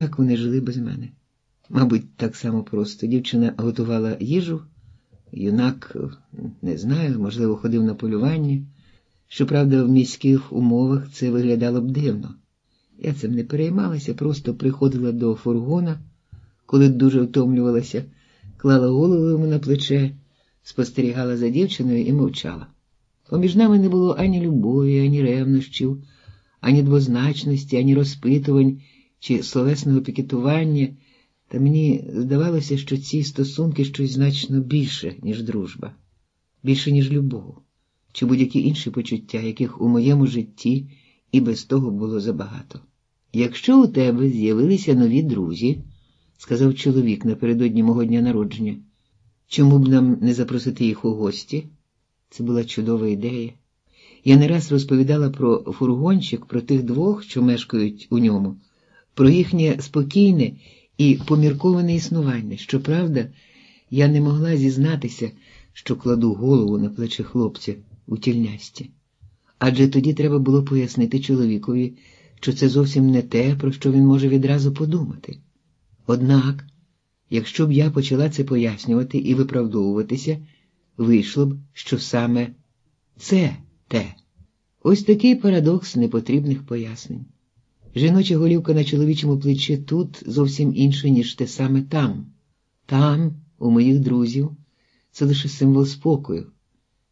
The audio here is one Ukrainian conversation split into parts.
Так вони жили без мене. Мабуть, так само просто. Дівчина готувала їжу, юнак, не знаю, можливо, ходив на полювання. Щоправда, в міських умовах це виглядало б дивно. Я цим не переймалася, просто приходила до фургона, коли дуже втомлювалася, клала голову йому на плече, спостерігала за дівчиною і мовчала. Поміж нами не було ані любові, ані ревнощів, ані двозначності, ані розпитувань чи словесного пікетування, та мені здавалося, що ці стосунки щось значно більше, ніж дружба, більше, ніж любов, чи будь-які інші почуття, яких у моєму житті і без того було забагато. Якщо у тебе з'явилися нові друзі, сказав чоловік напередодні мого дня народження, чому б нам не запросити їх у гості? Це була чудова ідея. Я не раз розповідала про фургончик, про тих двох, що мешкають у ньому, про їхнє спокійне і помірковане існування. Щоправда, я не могла зізнатися, що кладу голову на плечі хлопця у тільнясті. Адже тоді треба було пояснити чоловікові, що це зовсім не те, про що він може відразу подумати. Однак, якщо б я почала це пояснювати і виправдовуватися, вийшло б, що саме це те. Ось такий парадокс непотрібних пояснень. Жіноча голівка на чоловічому плечі тут зовсім інше, ніж те саме там. Там, у моїх друзів, це лише символ спокою.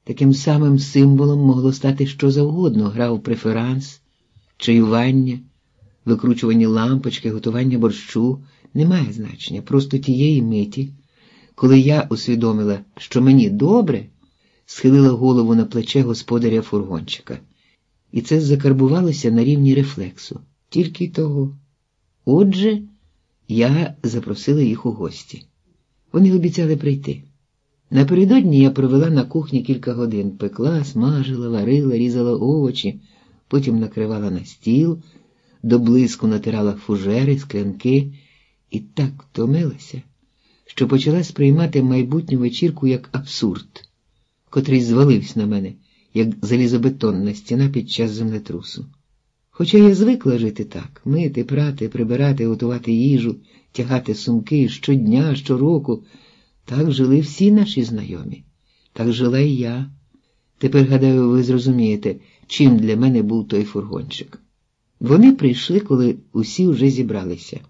Таким самим символом могло стати що завгодно, грав преферанс, чаювання, викручування лампочки, готування борщу немає значення, просто тієї миті, коли я усвідомила, що мені добре, схилила голову на плече господаря фургончика, і це закарбувалося на рівні рефлексу, тільки того. Отже, я запросила їх у гості. Вони обіцяли прийти. Напередодні я провела на кухні кілька годин, пекла, смажила, варила, різала овочі, потім накривала на стіл, до блиску натирала фужери, склянки і так втомилася, що почала сприймати майбутню вечірку як абсурд, котрий звалився на мене, як залізобетонна стіна під час землетрусу. Хоча я звикла жити так мити, прати, прибирати, готувати їжу, тягати сумки щодня, щороку. Так жили всі наші знайомі, так жила і я. Тепер, гадаю, ви зрозумієте, чим для мене був той фургончик. Вони прийшли, коли усі вже зібралися.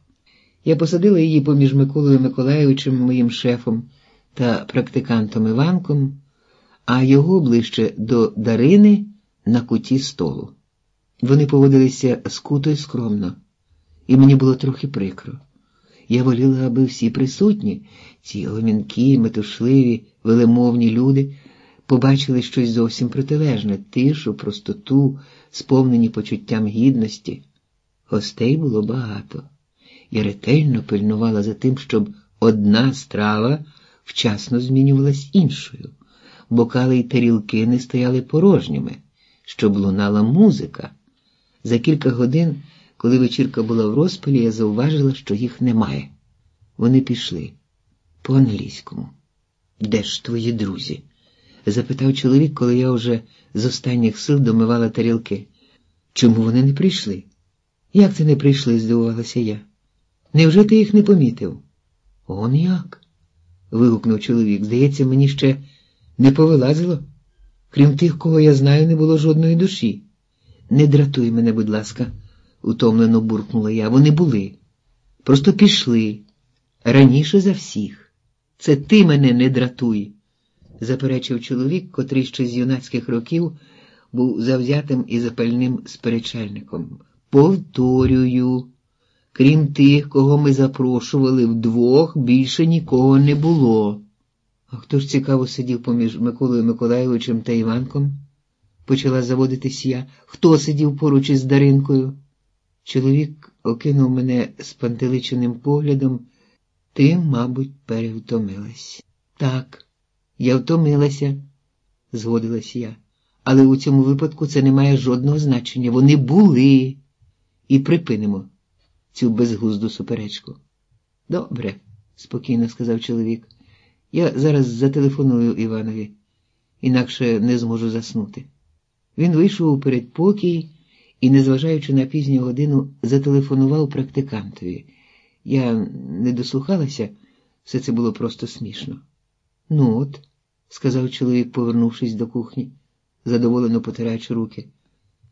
Я посадила її поміж Миколою Миколаєвичем, моїм шефом та практикантом Іванком, а його ближче до Дарини на куті столу. Вони поводилися скуто й скромно, і мені було трохи прикро. Я воліла, аби всі присутні, ці гомінкі, метушливі, велемовні люди, побачили щось зовсім протилежне, тишу, простоту, сповнені почуттям гідності. Гостей було багато. Я ретельно пильнувала за тим, щоб одна страва вчасно змінювалась іншою, бокали й тарілки не стояли порожніми, щоб лунала музика. За кілька годин. Коли вечірка була в розпалі, я зауважила, що їх немає. Вони пішли по-англійському. Де ж твої друзі? запитав чоловік, коли я вже з останніх сил домивала тарілки. Чому вони не прийшли? Як це не прийшли? здивувалася я. Невже ти їх не помітив? Он як? вигукнув чоловік. Здається, мені ще не повилазило. Крім тих, кого я знаю, не було жодної душі. Не дратуй мене, будь ласка утомлено буркнула я. Вони були. Просто пішли раніше за всіх. Це ти мене не дратуй, заперечив чоловік, котрий ще з юнацьких років був завзятим і запальним сперечальником. Повторюю, крім тих, кого ми запрошували вдвох, більше нікого не було. А хто ж цікаво сидів поміж Миколою Миколайовичем та Іванком? Почала заводитись я. Хто сидів поруч із Даринкою? Чоловік окинув мене спантеличеним поглядом, ти, мабуть, перевтомилась. Так, я втомилася, згодилась я, але у цьому випадку це не має жодного значення. Вони були. І припинимо цю безглузду суперечку. Добре, спокійно сказав чоловік. Я зараз зателефоную Іванові, інакше не зможу заснути. Він вийшов у передпокій і, незважаючи на пізню годину, зателефонував практикантові. Я не дослухалася, все це було просто смішно. Ну от, сказав чоловік, повернувшись до кухні, задоволено потираючи руки.